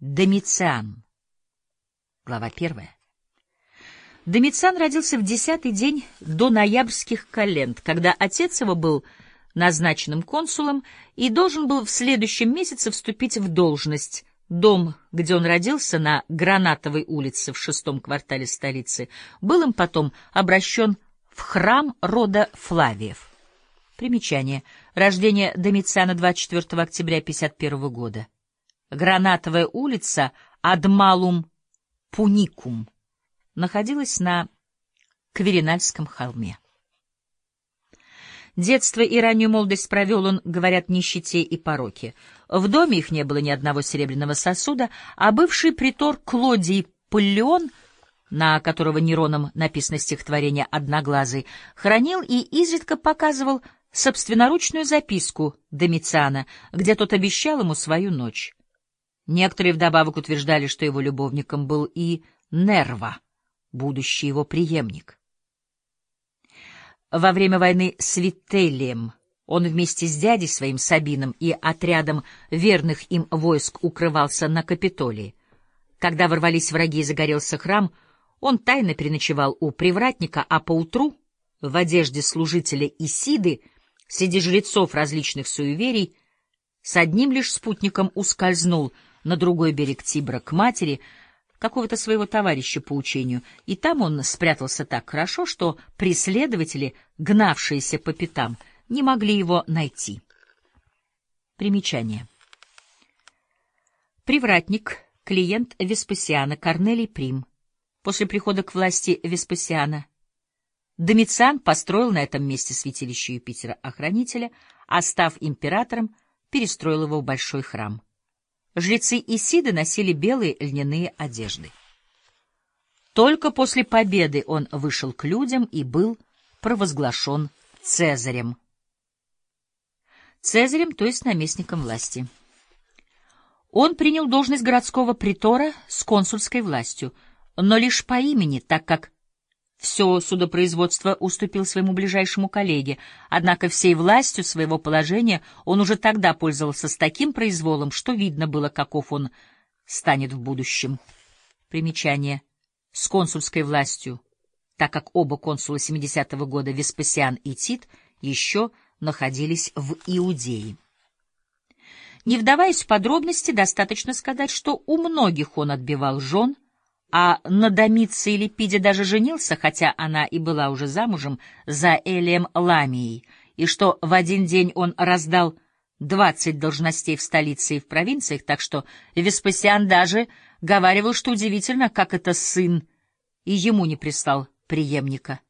Домициан. Глава первая. Домициан родился в десятый день до ноябрьских календ, когда отец его был назначенным консулом и должен был в следующем месяце вступить в должность. Дом, где он родился, на Гранатовой улице в шестом квартале столицы, был им потом обращен в храм рода Флавиев. Примечание. Рождение Домициана 24 октября 51 года. Гранатовая улица Адмалум Пуникум находилась на Кверинальском холме. Детство и раннюю молодость провел он, говорят, нищете и пороке. В доме их не было ни одного серебряного сосуда, а бывший притор Клодий Паллион, на которого Нероном написано стихотворение «Одноглазый», хранил и изредка показывал собственноручную записку Домициана, где тот обещал ему свою ночь. Некоторые вдобавок утверждали, что его любовником был и Нерва, будущий его преемник. Во время войны с Вителием он вместе с дядей своим Сабином и отрядом верных им войск укрывался на Капитолии. Когда ворвались враги и загорелся храм, он тайно переночевал у привратника, а поутру, в одежде служителя Исиды, среди жрецов различных суеверий, с одним лишь спутником ускользнул — на другой берег Тибра к матери, какого-то своего товарища по учению, и там он спрятался так хорошо, что преследователи, гнавшиеся по пятам, не могли его найти. Примечание. Привратник, клиент Веспасиана, Корнелий Прим. После прихода к власти Веспасиана Домициан построил на этом месте святилище Юпитера-охранителя, а став императором, перестроил его в большой храм. Жрецы Исиды носили белые льняные одежды. Только после победы он вышел к людям и был провозглашен Цезарем. Цезарем, то есть наместником власти. Он принял должность городского притора с консульской властью, но лишь по имени, так как все судопроизводство уступил своему ближайшему коллеге, однако всей властью своего положения он уже тогда пользовался с таким произволом, что видно было, каков он станет в будущем. Примечание. С консульской властью, так как оба консула 70-го года, Веспасиан и Тит, еще находились в Иудее. Не вдаваясь в подробности, достаточно сказать, что у многих он отбивал жен, а на Домице Липиде даже женился, хотя она и была уже замужем за Элием Ламией, и что в один день он раздал двадцать должностей в столице и в провинциях, так что Веспасиан даже говаривал, что удивительно, как это сын, и ему не прислал преемника.